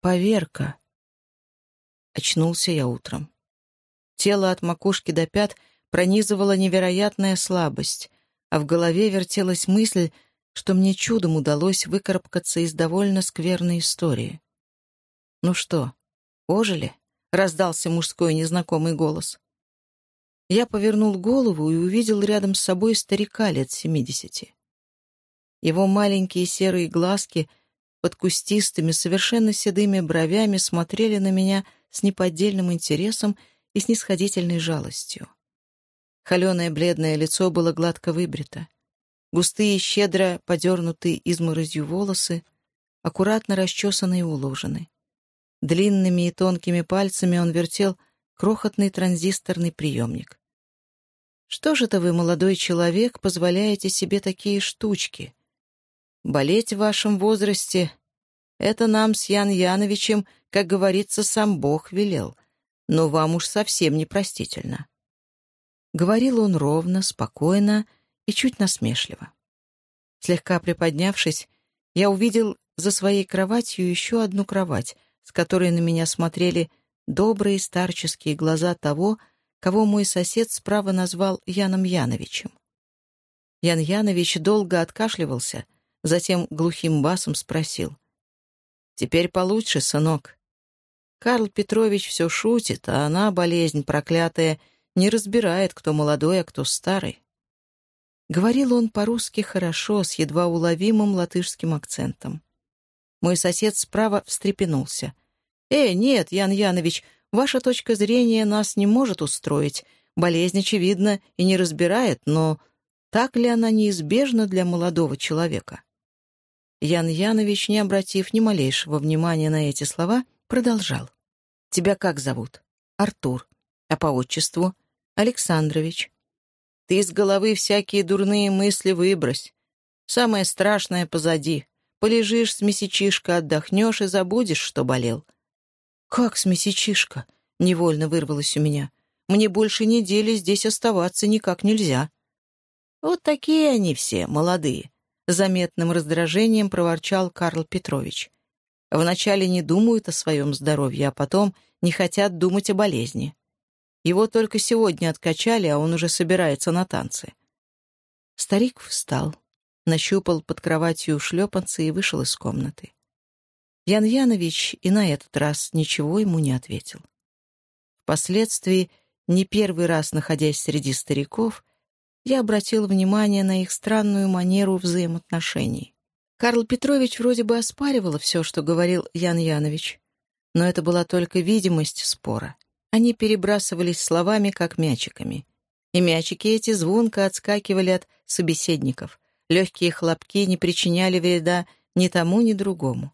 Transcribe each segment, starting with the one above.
поверка. Очнулся я утром. Тело от макушки до пят пронизывала невероятная слабость, а в голове вертелась мысль, что мне чудом удалось выкарабкаться из довольно скверной истории. «Ну что, ожили?» — раздался мужской незнакомый голос. Я повернул голову и увидел рядом с собой старика лет семидесяти. Его маленькие серые глазки под кустистыми, совершенно седыми бровями смотрели на меня с неподдельным интересом и снисходительной жалостью. Холеное бледное лицо было гладко выбрито. Густые, щедро подернутые изморозью волосы, аккуратно расчесаны и уложены. Длинными и тонкими пальцами он вертел крохотный транзисторный приемник. «Что же это вы, молодой человек, позволяете себе такие штучки? Болеть в вашем возрасте — это нам с Ян Яновичем, как говорится, сам Бог велел, но вам уж совсем непростительно». Говорил он ровно, спокойно и чуть насмешливо. Слегка приподнявшись, я увидел за своей кроватью еще одну кровать, с которой на меня смотрели добрые старческие глаза того, кого мой сосед справа назвал Яном Яновичем. Ян Янович долго откашливался, затем глухим басом спросил. «Теперь получше, сынок». Карл Петрович все шутит, а она, болезнь проклятая, не разбирает, кто молодой, а кто старый. Говорил он по-русски хорошо, с едва уловимым латышским акцентом. Мой сосед справа встрепенулся. «Э, нет, Ян Янович, ваша точка зрения нас не может устроить. Болезнь, очевидно, и не разбирает, но так ли она неизбежна для молодого человека?» Ян Янович, не обратив ни малейшего внимания на эти слова, продолжал. «Тебя как зовут?» «Артур. А по отчеству?» «Александрович». «Ты из головы всякие дурные мысли выбрось. Самое страшное позади. Полежишь с месячишка, отдохнешь и забудешь, что болел». «Как с месячишка?» — невольно вырвалось у меня. «Мне больше недели здесь оставаться никак нельзя». «Вот такие они все, молодые», — заметным раздражением проворчал Карл Петрович. «Вначале не думают о своем здоровье, а потом не хотят думать о болезни. Его только сегодня откачали, а он уже собирается на танцы». Старик встал, нащупал под кроватью шлепанцы и вышел из комнаты. Ян Янович и на этот раз ничего ему не ответил. Впоследствии, не первый раз находясь среди стариков, я обратил внимание на их странную манеру взаимоотношений. Карл Петрович вроде бы оспаривал все, что говорил Ян Янович, но это была только видимость спора. Они перебрасывались словами, как мячиками. И мячики эти звонко отскакивали от собеседников. Легкие хлопки не причиняли вреда ни тому, ни другому.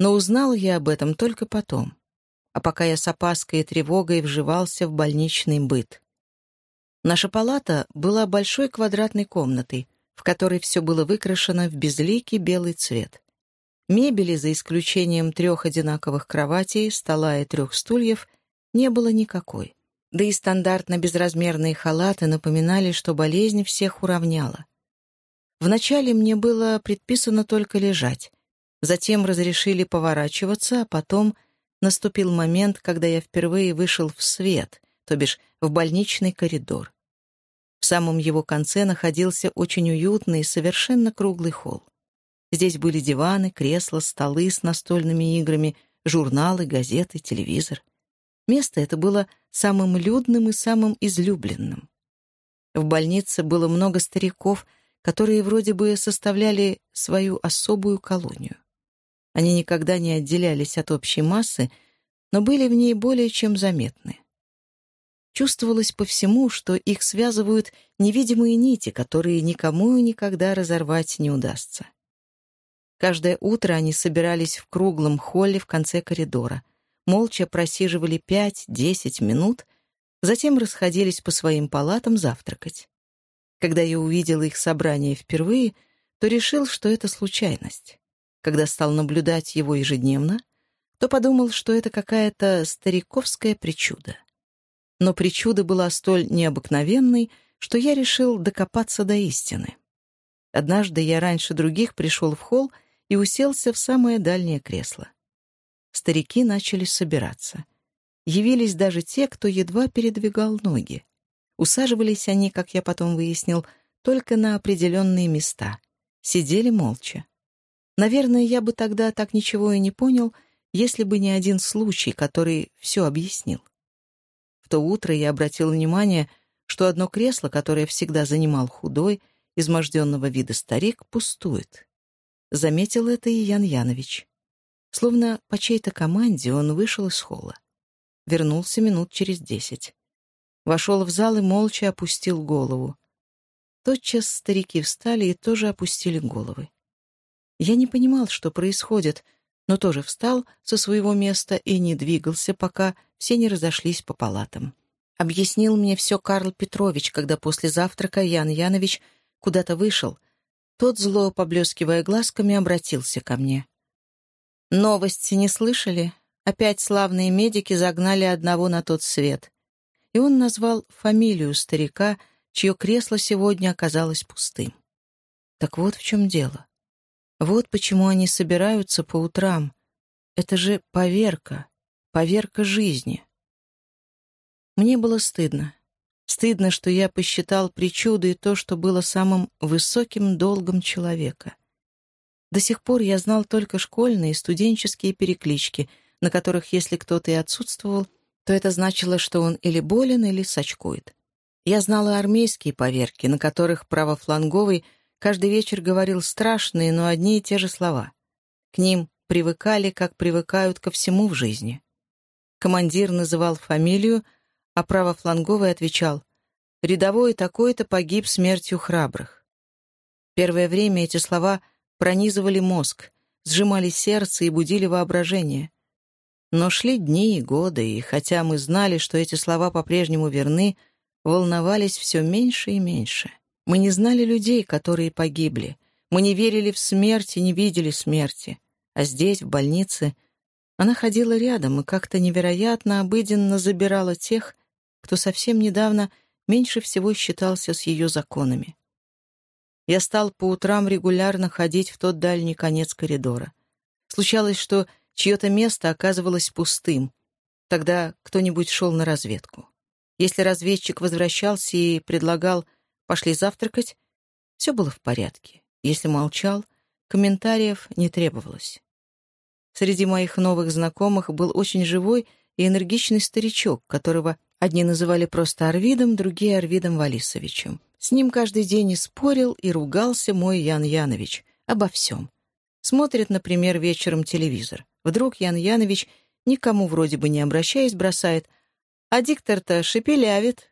Но узнал я об этом только потом, а пока я с опаской и тревогой вживался в больничный быт. Наша палата была большой квадратной комнатой, в которой все было выкрашено в безликий белый цвет. Мебели, за исключением трех одинаковых кроватей, стола и трех стульев, не было никакой. Да и стандартно безразмерные халаты напоминали, что болезнь всех уравняла. Вначале мне было предписано только лежать, Затем разрешили поворачиваться, а потом наступил момент, когда я впервые вышел в свет, то бишь в больничный коридор. В самом его конце находился очень уютный, совершенно круглый холл. Здесь были диваны, кресла, столы с настольными играми, журналы, газеты, телевизор. Место это было самым людным и самым излюбленным. В больнице было много стариков, которые вроде бы составляли свою особую колонию. Они никогда не отделялись от общей массы, но были в ней более чем заметны. Чувствовалось по всему, что их связывают невидимые нити, которые никому и никогда разорвать не удастся. Каждое утро они собирались в круглом холле в конце коридора, молча просиживали пять-десять минут, затем расходились по своим палатам завтракать. Когда я увидел их собрание впервые, то решил, что это случайность. Когда стал наблюдать его ежедневно, то подумал, что это какая-то стариковская причуда. Но причуда была столь необыкновенной, что я решил докопаться до истины. Однажды я раньше других пришел в холл и уселся в самое дальнее кресло. старики начали собираться. Явились даже те, кто едва передвигал ноги. Усаживались они, как я потом выяснил, только на определенные места. Сидели молча. Наверное, я бы тогда так ничего и не понял, если бы не один случай, который все объяснил. То утро я обратил внимание, что одно кресло, которое всегда занимал худой, изможденного вида старик, пустует. Заметил это и Ян Янович. Словно по чьей-то команде он вышел из холла. Вернулся минут через десять. Вошел в зал и молча опустил голову. Тотчас старики встали и тоже опустили головы. Я не понимал, что происходит, но тоже встал со своего места и не двигался, пока все не разошлись по палатам. Объяснил мне все Карл Петрович, когда после завтрака Ян Янович куда-то вышел. Тот, зло поблескивая глазками, обратился ко мне. «Новости не слышали? Опять славные медики загнали одного на тот свет». И он назвал фамилию старика, чье кресло сегодня оказалось пустым. Так вот в чем дело. Вот почему они собираются по утрам. Это же поверка, поверка жизни. Мне было стыдно. Стыдно, что я посчитал причудой то, что было самым высоким долгом человека. До сих пор я знал только школьные студенческие переклички, на которых, если кто-то и отсутствовал, то это значило, что он или болен, или сочкует. Я знал и армейские поверки, на которых правофланговый — каждый вечер говорил страшные, но одни и те же слова. К ним привыкали, как привыкают ко всему в жизни. Командир называл фамилию, а правофланговый отвечал «Рядовой такой-то погиб смертью храбрых». Первое время эти слова пронизывали мозг, сжимали сердце и будили воображение. Но шли дни и годы, и хотя мы знали, что эти слова по-прежнему верны, волновались все меньше и меньше. Мы не знали людей, которые погибли. Мы не верили в смерть и не видели смерти. А здесь, в больнице, она ходила рядом и как-то невероятно обыденно забирала тех, кто совсем недавно меньше всего считался с ее законами. Я стал по утрам регулярно ходить в тот дальний конец коридора. Случалось, что чье-то место оказывалось пустым. Тогда кто-нибудь шел на разведку. Если разведчик возвращался и предлагал Пошли завтракать. Все было в порядке. Если молчал, комментариев не требовалось. Среди моих новых знакомых был очень живой и энергичный старичок, которого одни называли просто Арвидом, другие — Арвидом Валисовичем. С ним каждый день и спорил, и ругался мой Ян Янович обо всем. Смотрит, например, вечером телевизор. Вдруг Ян Янович, никому вроде бы не обращаясь, бросает, а диктор-то шепелявит.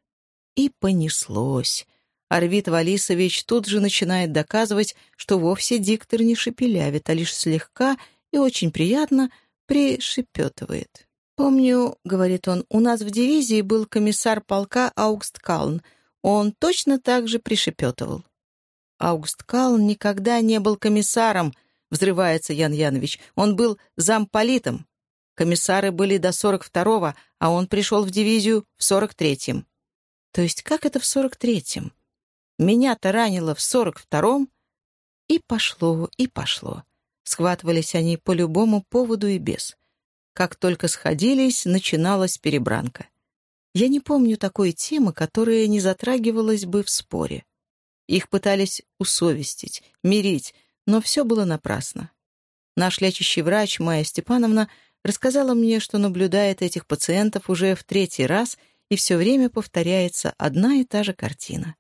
И понеслось. Арвид Валисович тут же начинает доказывать, что вовсе диктор не шепелявит, а лишь слегка и очень приятно пришепетывает. «Помню, — говорит он, — у нас в дивизии был комиссар полка Аугст Калн. Он точно так же пришепетывал». «Аугст никогда не был комиссаром», — взрывается Ян Янович. «Он был замполитом. Комиссары были до 42-го, а он пришел в дивизию в 43-м». «То есть как это в 43-м?» Меня-то ранило в сорок втором. И пошло, и пошло. Схватывались они по любому поводу и без. Как только сходились, начиналась перебранка. Я не помню такой темы, которая не затрагивалась бы в споре. Их пытались усовестить, мирить, но все было напрасно. Наш лечащий врач Майя Степановна рассказала мне, что наблюдает этих пациентов уже в третий раз, и все время повторяется одна и та же картина.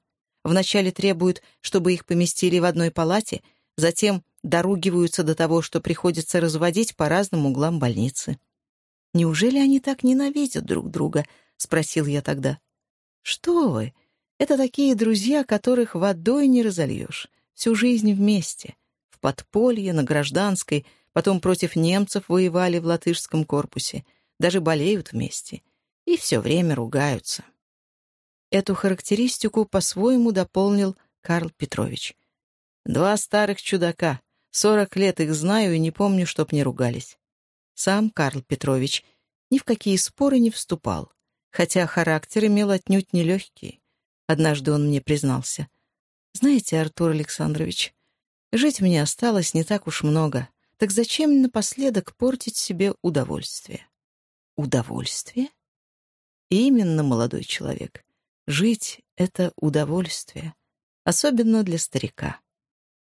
Вначале требуют, чтобы их поместили в одной палате, затем доругиваются до того, что приходится разводить по разным углам больницы. «Неужели они так ненавидят друг друга?» — спросил я тогда. «Что вы? Это такие друзья, которых водой не разольешь. Всю жизнь вместе. В подполье, на гражданской, потом против немцев воевали в латышском корпусе. Даже болеют вместе. И все время ругаются». Эту характеристику по-своему дополнил Карл Петрович. «Два старых чудака. Сорок лет их знаю и не помню, чтоб не ругались». Сам Карл Петрович ни в какие споры не вступал, хотя характер имел отнюдь нелегкий. Однажды он мне признался. «Знаете, Артур Александрович, жить мне осталось не так уж много. Так зачем напоследок портить себе удовольствие? Удовольствие? Именно, молодой человек. Жить — это удовольствие. Особенно для старика.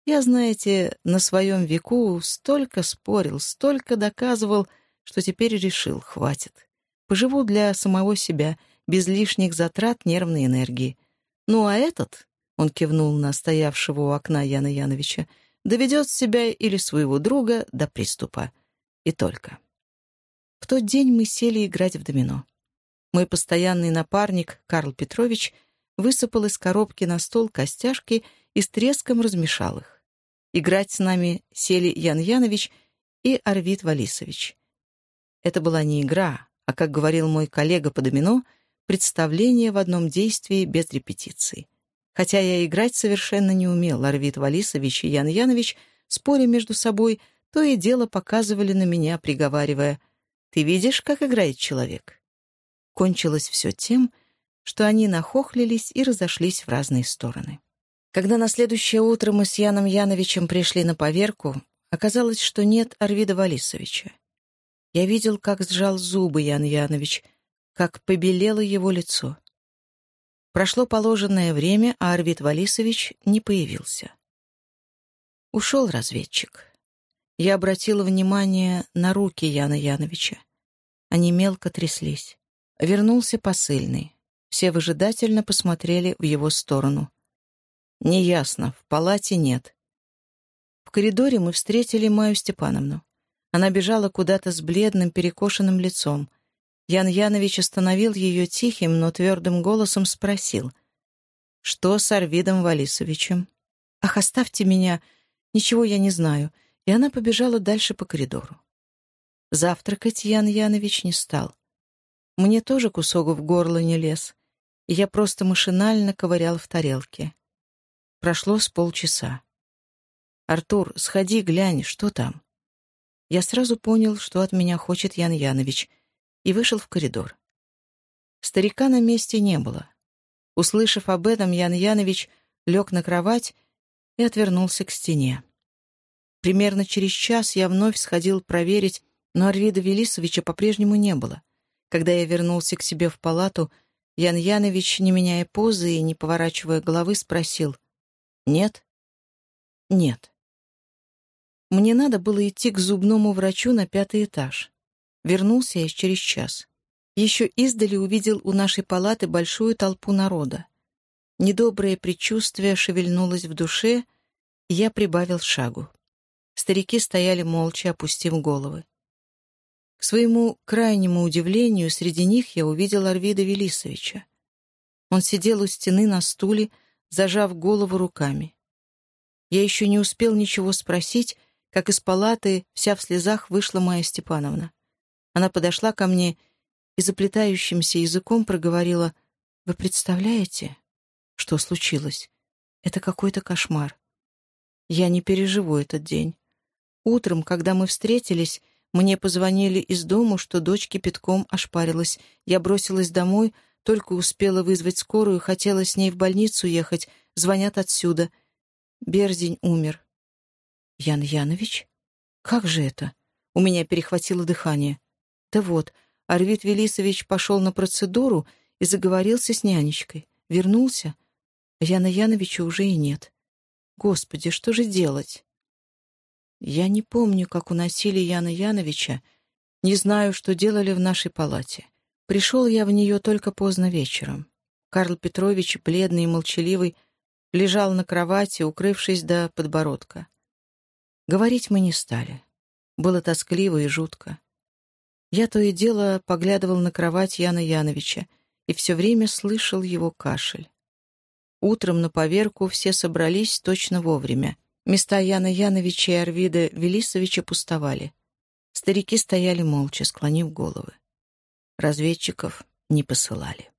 Я, знаете, на своем веку столько спорил, столько доказывал, что теперь решил, хватит. Поживу для самого себя, без лишних затрат нервной энергии. Ну а этот, — он кивнул на стоявшего у окна Яна Яновича, — доведет себя или своего друга до приступа. И только. В тот день мы сели играть в домино. Мой постоянный напарник, Карл Петрович, высыпал из коробки на стол костяшки и с треском размешал их. Играть с нами сели Ян Янович и Арвид Валисович. Это была не игра, а, как говорил мой коллега по домино, представление в одном действии без репетиции. Хотя я играть совершенно не умел, Арвид Валисович и Ян Янович, споря между собой, то и дело показывали на меня, приговаривая «Ты видишь, как играет человек?» Кончилось все тем, что они нахохлились и разошлись в разные стороны. Когда на следующее утро мы с Яном Яновичем пришли на поверку, оказалось, что нет Арвида Валисовича. Я видел, как сжал зубы Ян Янович, как побелело его лицо. Прошло положенное время, а Арвид Валисович не появился. Ушел разведчик. Я обратила внимание на руки Яна Яновича. Они мелко тряслись. Вернулся посыльный. Все выжидательно посмотрели в его сторону. Неясно, в палате нет. В коридоре мы встретили Маю Степановну. Она бежала куда-то с бледным, перекошенным лицом. Ян Янович остановил ее тихим, но твердым голосом спросил. «Что с Арвидом Валисовичем?» «Ах, оставьте меня! Ничего я не знаю». И она побежала дальше по коридору. Завтракать Ян Янович не стал. Мне тоже кусок в горло не лез, и я просто машинально ковырял в тарелке. Прошло с полчаса. «Артур, сходи, глянь, что там?» Я сразу понял, что от меня хочет Ян Янович, и вышел в коридор. Старика на месте не было. Услышав об этом, Ян Янович лег на кровать и отвернулся к стене. Примерно через час я вновь сходил проверить, но Арвида Велисовича по-прежнему не было. Когда я вернулся к себе в палату, Ян Янович, не меняя позы и не поворачивая головы, спросил, нет? Нет. Мне надо было идти к зубному врачу на пятый этаж. Вернулся я через час. Еще издали увидел у нашей палаты большую толпу народа. Недоброе предчувствие шевельнулось в душе, и я прибавил шагу. Старики стояли молча, опустив головы. К своему крайнему удивлению, среди них я увидел Арвида Велисовича. Он сидел у стены на стуле, зажав голову руками. Я еще не успел ничего спросить, как из палаты, вся в слезах, вышла Майя Степановна. Она подошла ко мне и заплетающимся языком проговорила, «Вы представляете, что случилось? Это какой-то кошмар. Я не переживу этот день. Утром, когда мы встретились, мне позвонили из дому, что дочь кипятком ошпарилась. Я бросилась домой, только успела вызвать скорую, хотела с ней в больницу ехать. Звонят отсюда. Берзень умер. Ян Янович? Как же это? У меня перехватило дыхание. Да вот, Арвид Велисович пошел на процедуру и заговорился с нянечкой. Вернулся, Яна Яновича уже и нет. Господи, что же делать? Я не помню, как уносили Яна Яновича, не знаю, что делали в нашей палате. Пришел я в нее только поздно вечером. Карл Петрович, бледный и молчаливый, лежал на кровати, укрывшись до подбородка. Говорить мы не стали. Было тоскливо и жутко. Я то и дело поглядывал на кровать Яна Яновича и все время слышал его кашель. Утром на поверку все собрались точно вовремя. Места Яна Яновича и Арвида Велисовича пустовали. Старики стояли молча, склонив головы разведчиков не посылали.